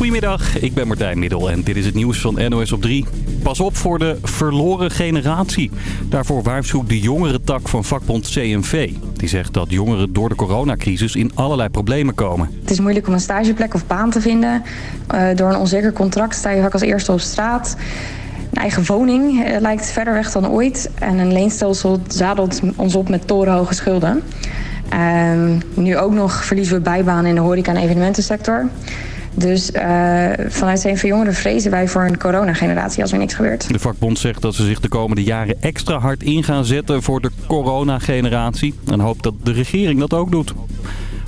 Goedemiddag, ik ben Martijn Middel en dit is het nieuws van NOS op 3. Pas op voor de verloren generatie. Daarvoor waarschuwt de jongere tak van vakbond CNV. Die zegt dat jongeren door de coronacrisis in allerlei problemen komen. Het is moeilijk om een stageplek of baan te vinden. Uh, door een onzeker contract sta je vaak als eerste op straat. Een eigen woning uh, lijkt verder weg dan ooit. En een leenstelsel zadelt ons op met torenhoge schulden. Uh, nu ook nog verliezen we bijbanen in de horeca- en evenementensector. Dus uh, vanuit CNV Jongeren vrezen wij voor een coronageneratie als er niks gebeurt. De vakbond zegt dat ze zich de komende jaren extra hard in gaan zetten voor de coronageneratie. En hoopt dat de regering dat ook doet.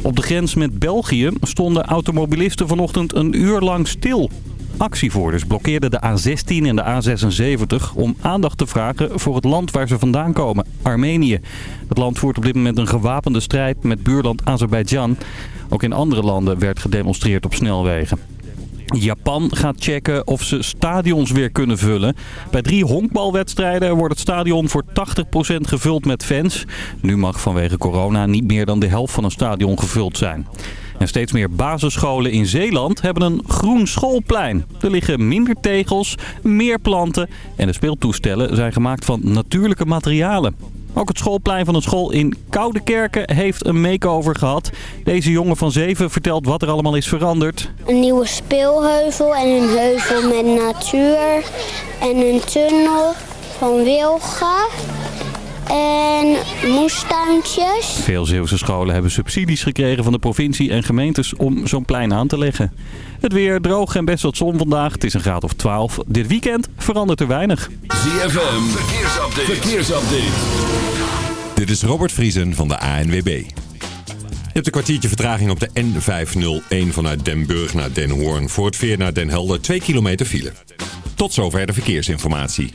Op de grens met België stonden automobilisten vanochtend een uur lang stil. Actievoerders blokkeerden de A16 en de A76 om aandacht te vragen voor het land waar ze vandaan komen, Armenië. Het land voert op dit moment een gewapende strijd met buurland Azerbeidzjan. Ook in andere landen werd gedemonstreerd op snelwegen. Japan gaat checken of ze stadions weer kunnen vullen. Bij drie honkbalwedstrijden wordt het stadion voor 80% gevuld met fans. Nu mag vanwege corona niet meer dan de helft van een stadion gevuld zijn. En steeds meer basisscholen in Zeeland hebben een groen schoolplein. Er liggen minder tegels, meer planten en de speeltoestellen zijn gemaakt van natuurlijke materialen. Ook het schoolplein van een school in Koudekerken heeft een makeover gehad. Deze jongen van zeven vertelt wat er allemaal is veranderd. Een nieuwe speelheuvel en een heuvel met natuur. En een tunnel van wilgen. En moestuintjes. Veel Zeeuwse scholen hebben subsidies gekregen van de provincie en gemeentes om zo'n plein aan te leggen. Het weer droog en best wat zon vandaag. Het is een graad of 12. Dit weekend verandert er weinig. ZFM, verkeersupdate. verkeersupdate. Dit is Robert Vriesen van de ANWB. Je hebt een kwartiertje vertraging op de N501 vanuit Den Burg naar Den Hoorn. Voor het veer naar Den Helder 2 kilometer file. Tot zover de verkeersinformatie.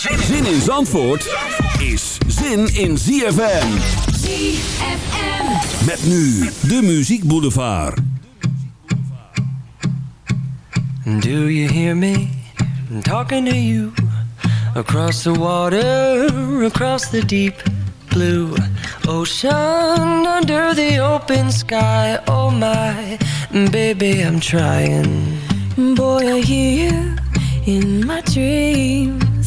Zin in Zandvoort is zin in ZFM. ZFM. Met nu de Muziek Boulevard. Do you hear me talking to you? Across the water, across the deep blue ocean, under the open sky. Oh my, baby, I'm trying. Boy, I hear you in my dreams.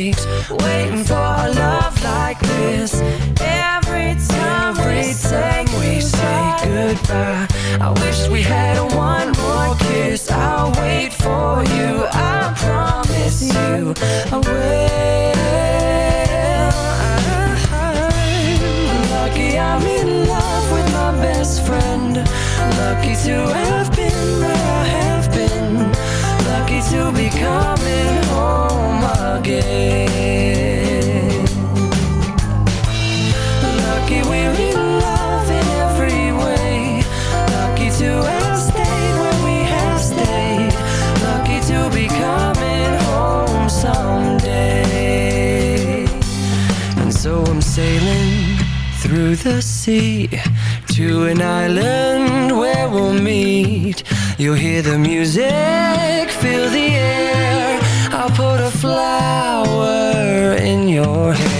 It takes. Waiting for a love like this. Every time Every time we say goodbye, I wish we had one more kiss. I'll wait for you. I promise you, I will. I'm lucky I'm in love with my best friend. Lucky to have been where I have been. Lucky to be coming Lucky we're in love in every way. Lucky to have stayed we have stayed. Lucky to be coming home someday. And so I'm sailing through the sea to an island where we'll meet. You'll hear the music, feel the air. Flower in your hair.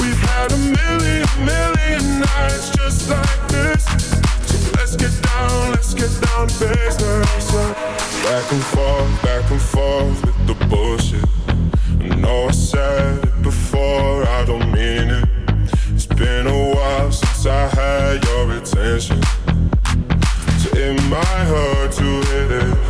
We've had a million, million nights just like this. So let's get down, let's get down face the Back and forth, back and forth with the bullshit I know I said it before, I don't mean it It's been a while since I had your attention So it might hurt to business. Back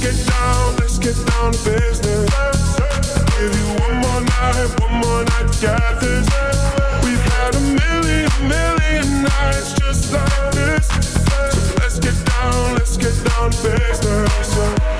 Get down let's get down, let's get down to business.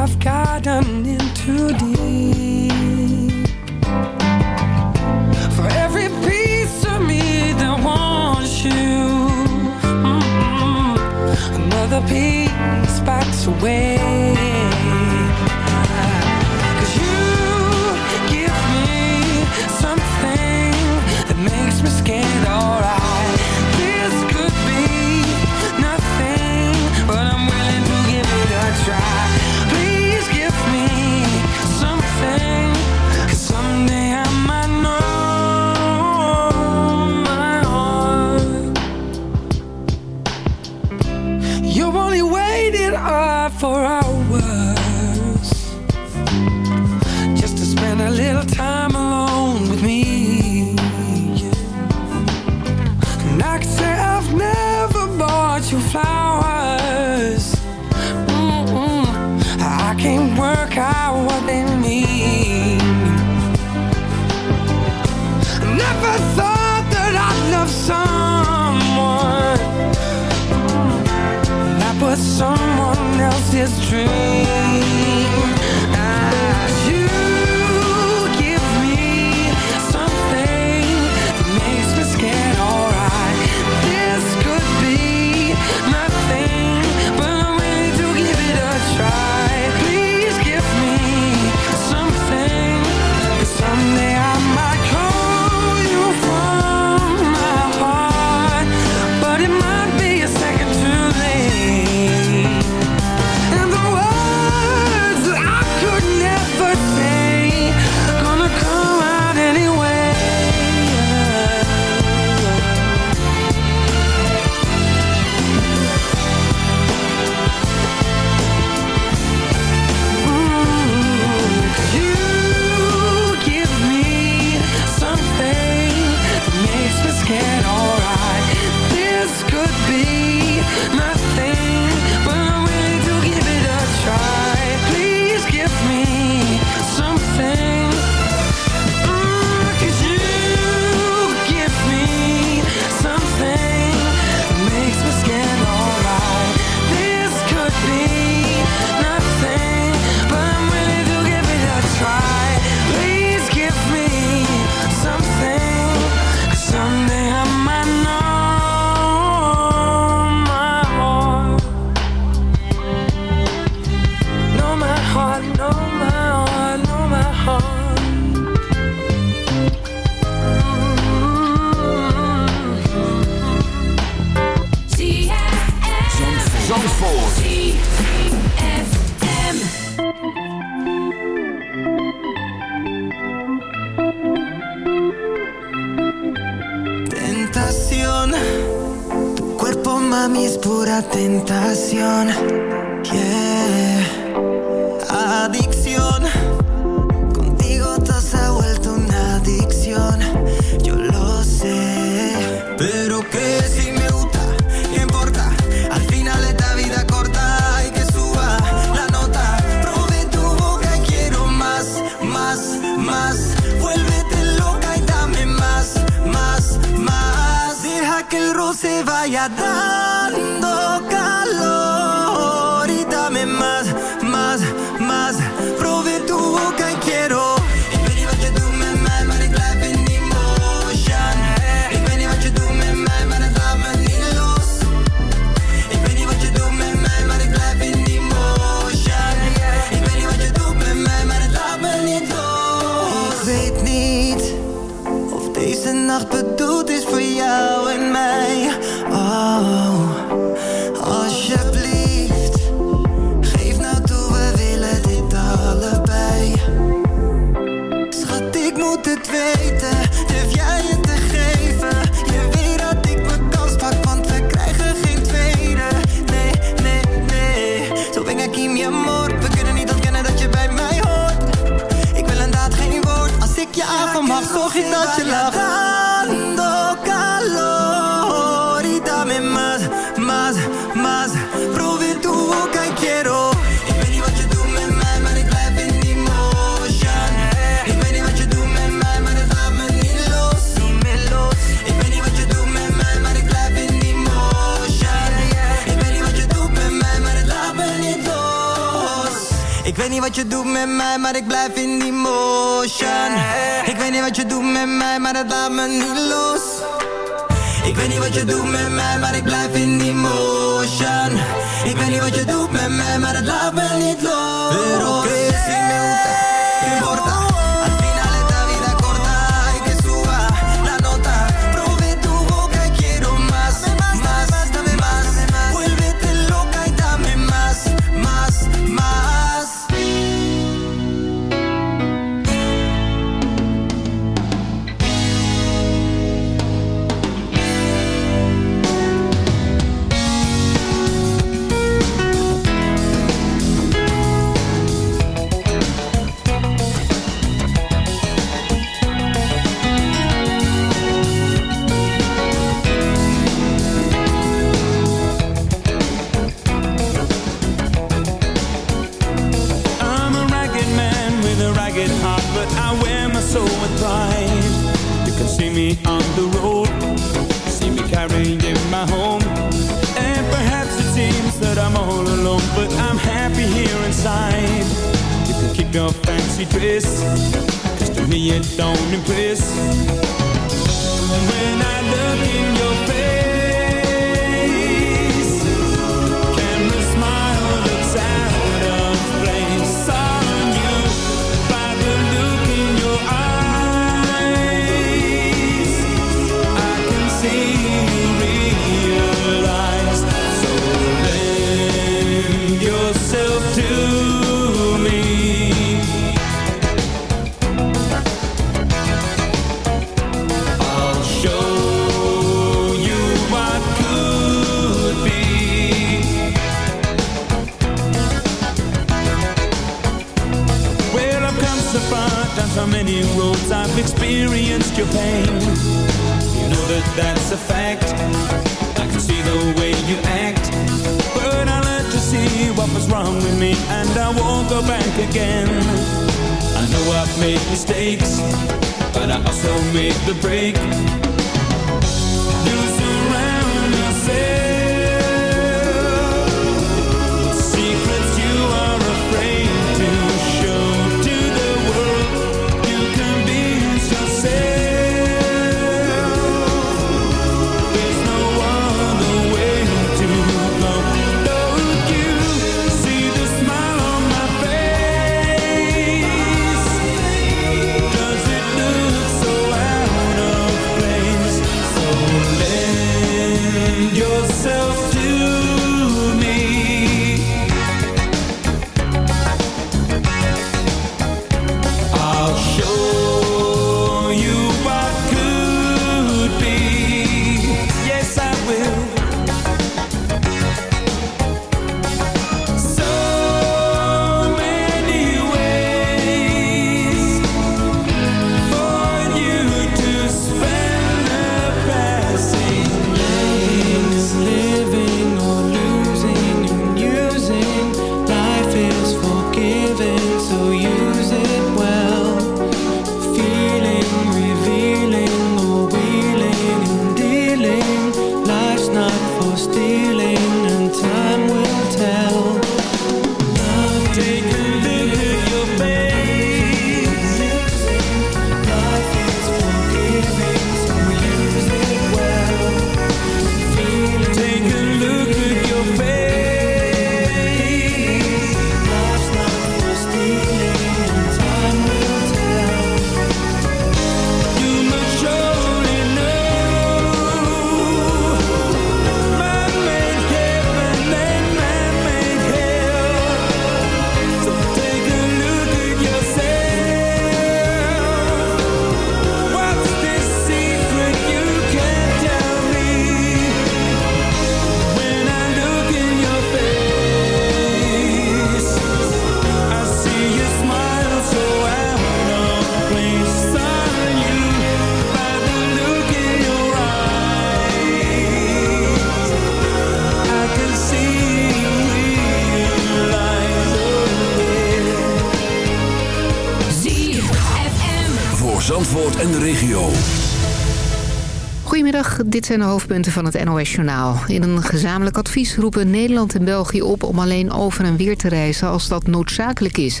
Goedemiddag, dit zijn de hoofdpunten van het NOS-journaal. In een gezamenlijk advies roepen Nederland en België op om alleen over en weer te reizen als dat noodzakelijk is.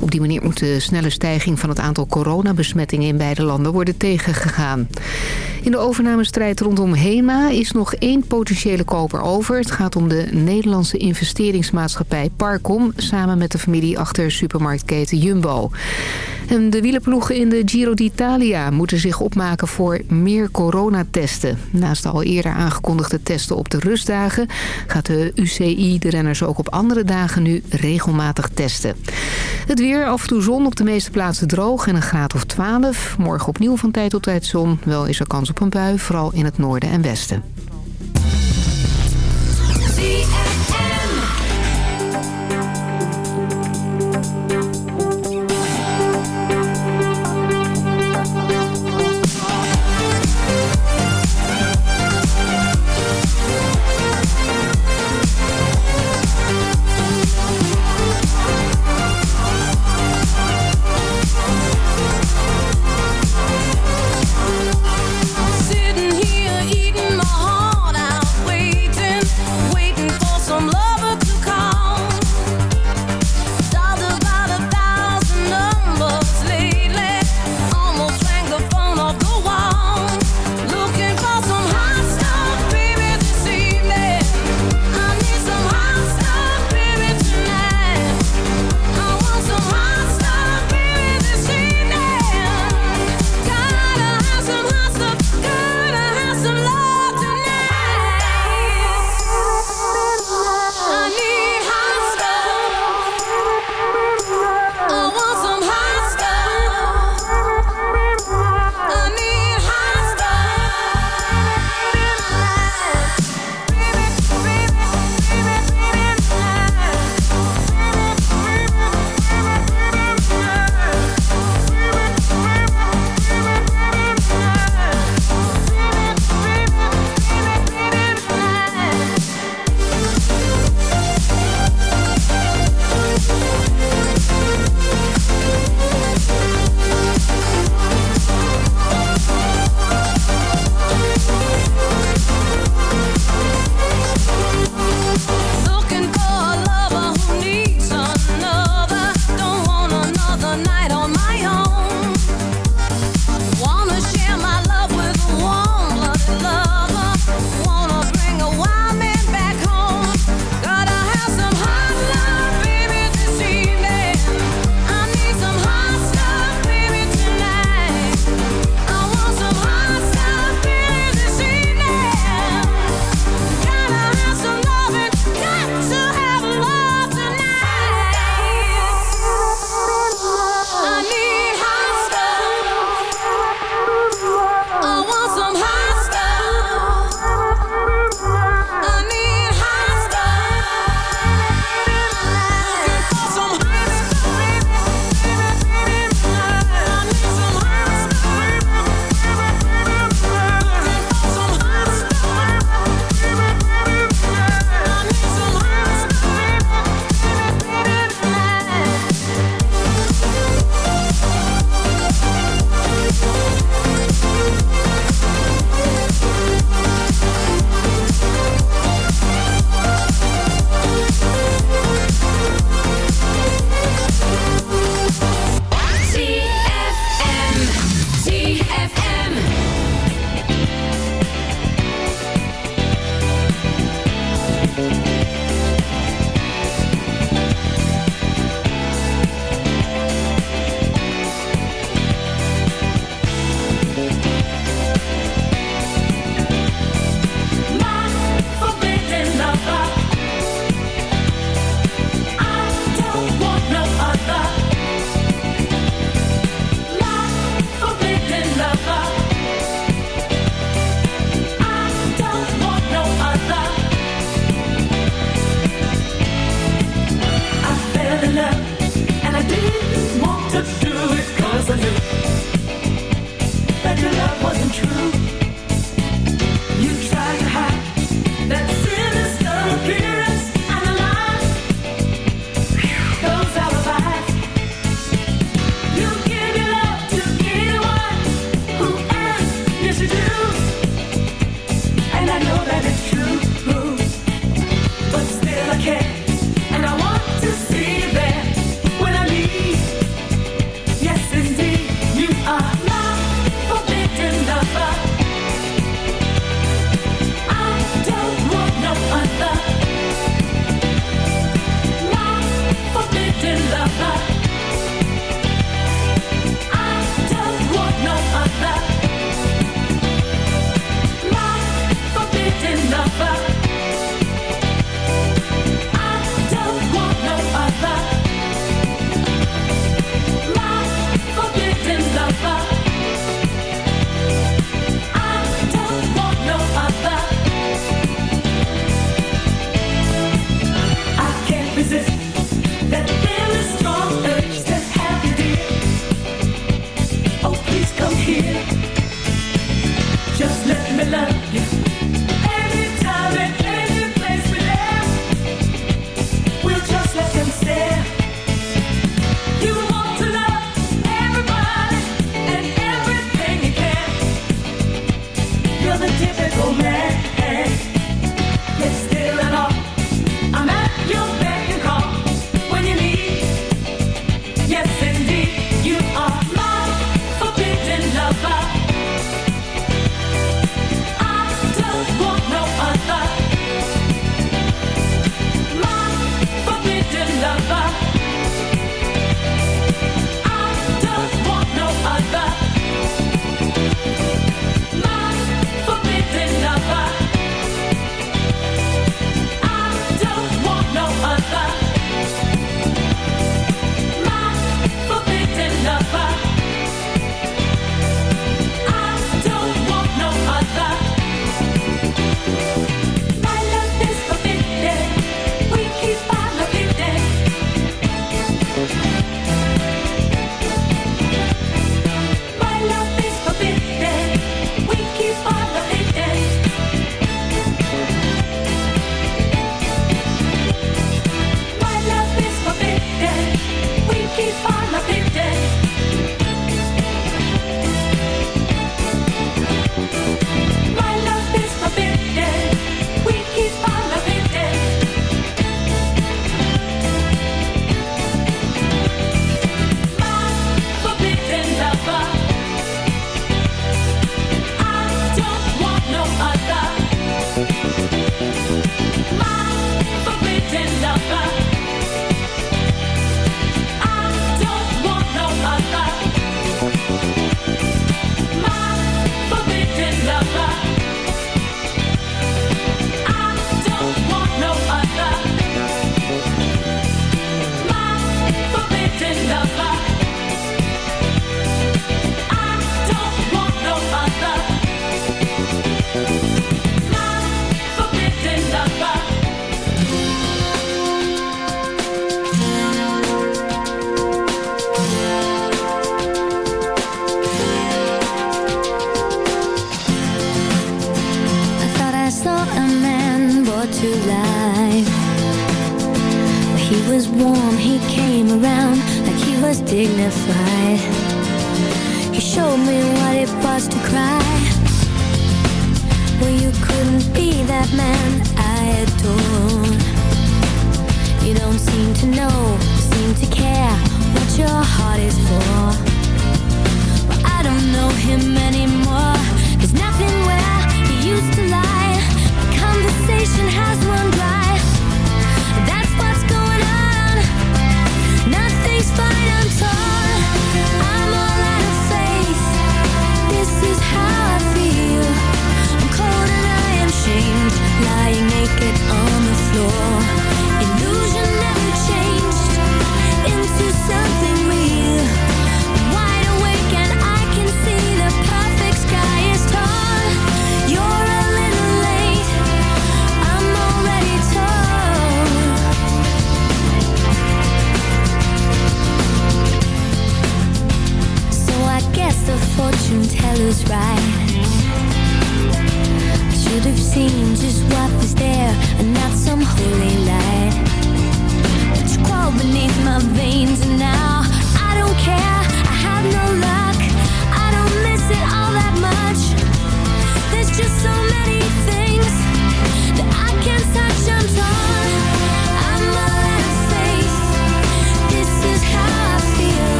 Op die manier moet de snelle stijging van het aantal coronabesmettingen in beide landen worden tegengegaan. In de overnamestrijd rondom HEMA is nog één potentiële koper over. Het gaat om de Nederlandse investeringsmaatschappij Parcom... samen met de familie achter supermarktketen Jumbo. De wielerploegen in de Giro d'Italia moeten zich opmaken voor meer coronatesten. Naast de al eerder aangekondigde testen op de rustdagen... gaat de UCI de renners ook op andere dagen nu regelmatig testen. Het weer, af en toe zon, op de meeste plaatsen droog en een graad of 12. Morgen opnieuw van tijd tot tijd zon. Wel is er kans op een bui, vooral in het noorden en westen.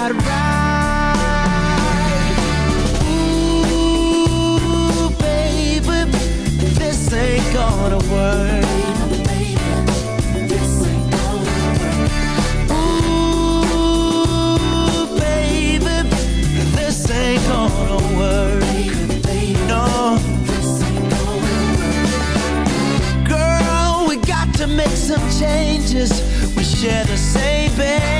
Ooh, baby, this ain't gonna work. Ooh, baby, this ain't gonna work. make some changes. We share the same bed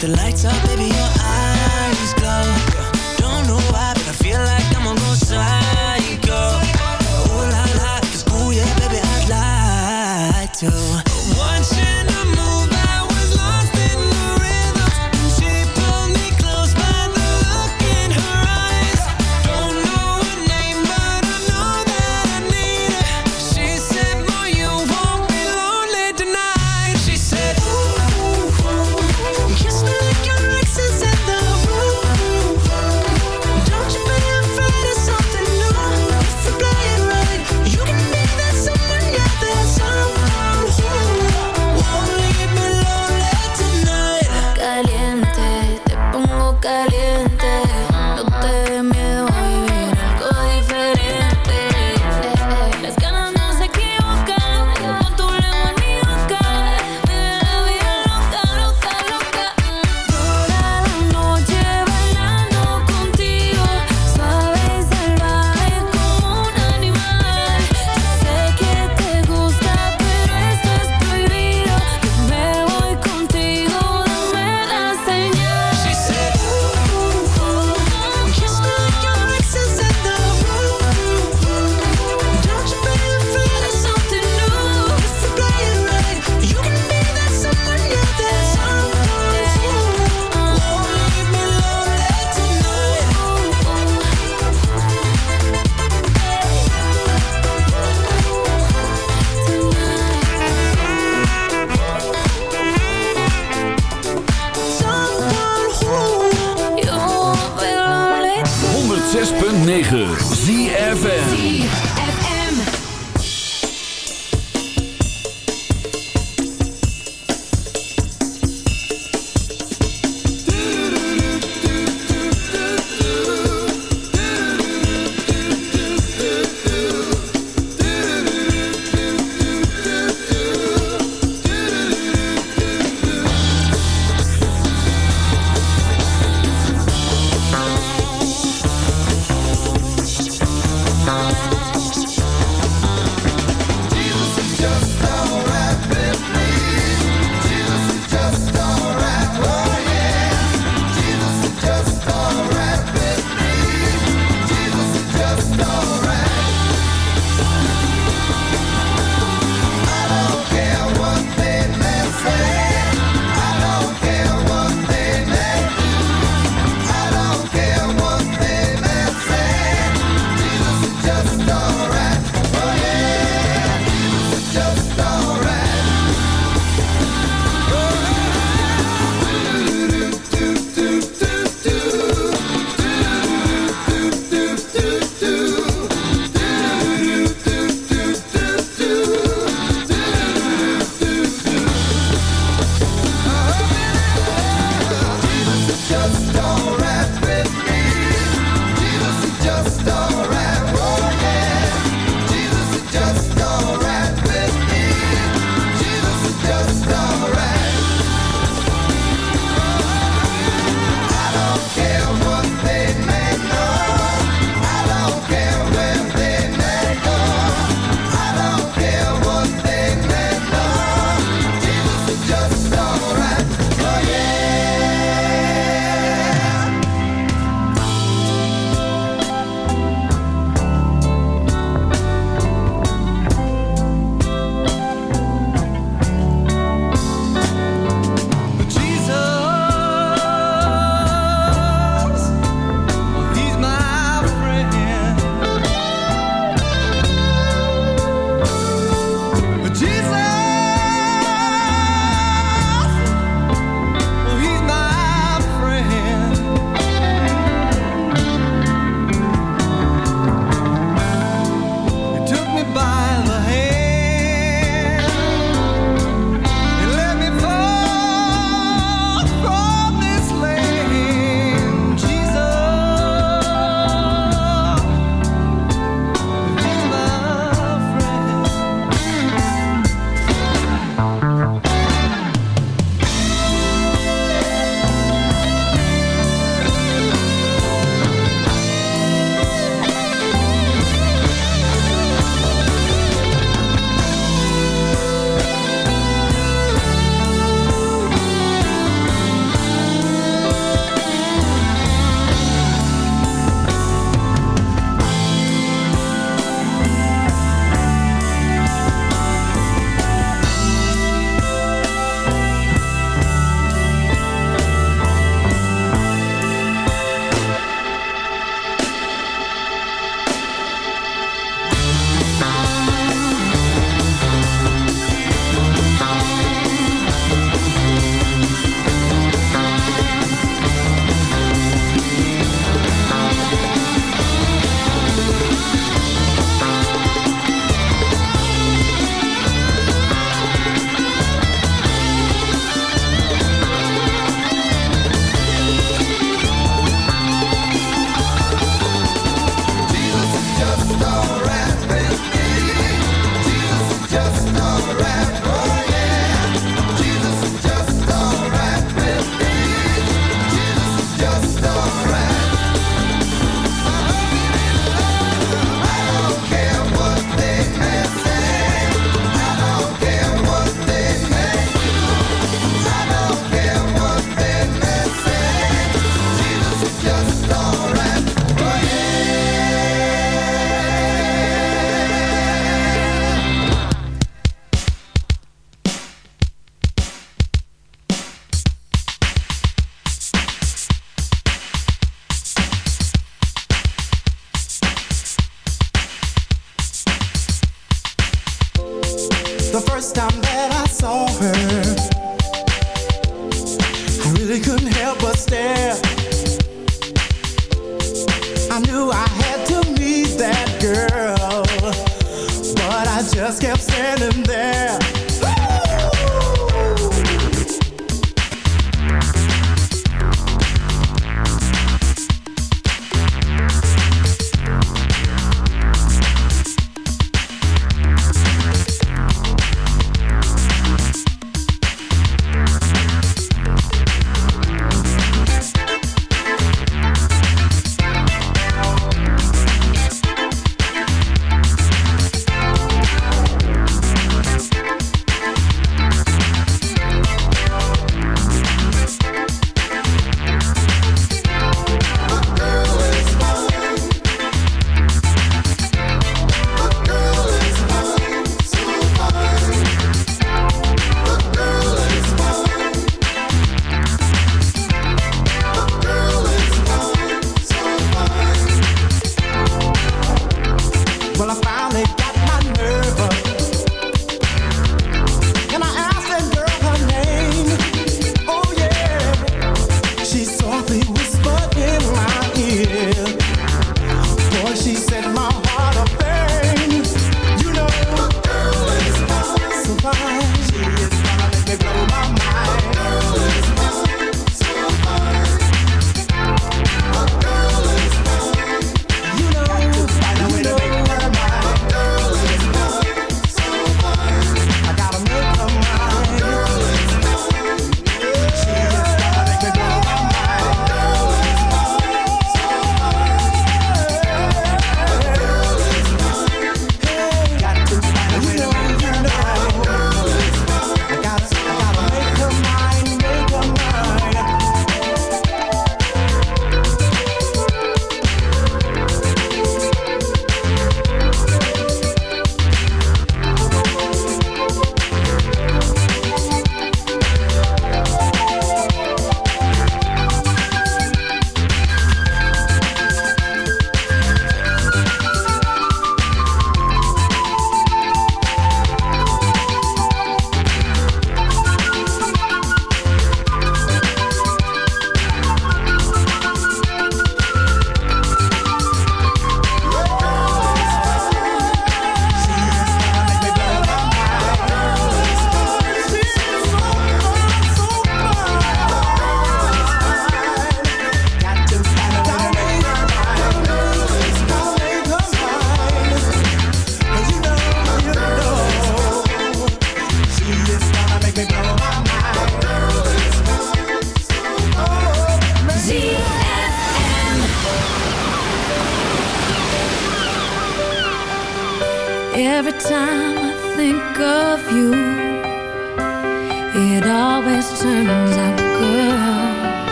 The lights up, baby, 106.9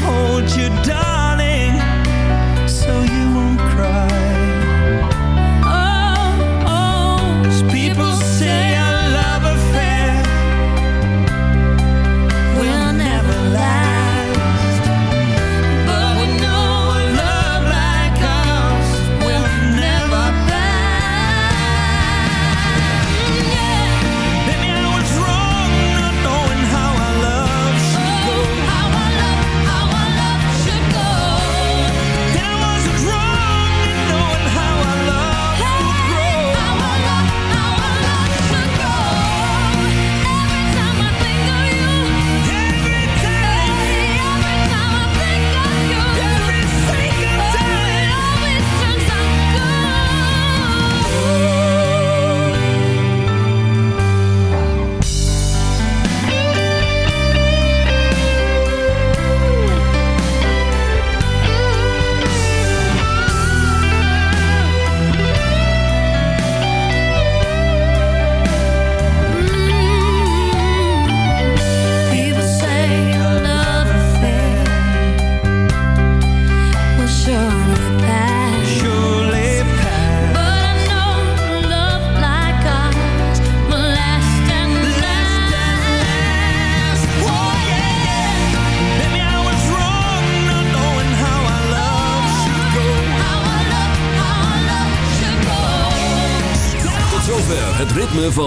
hold you down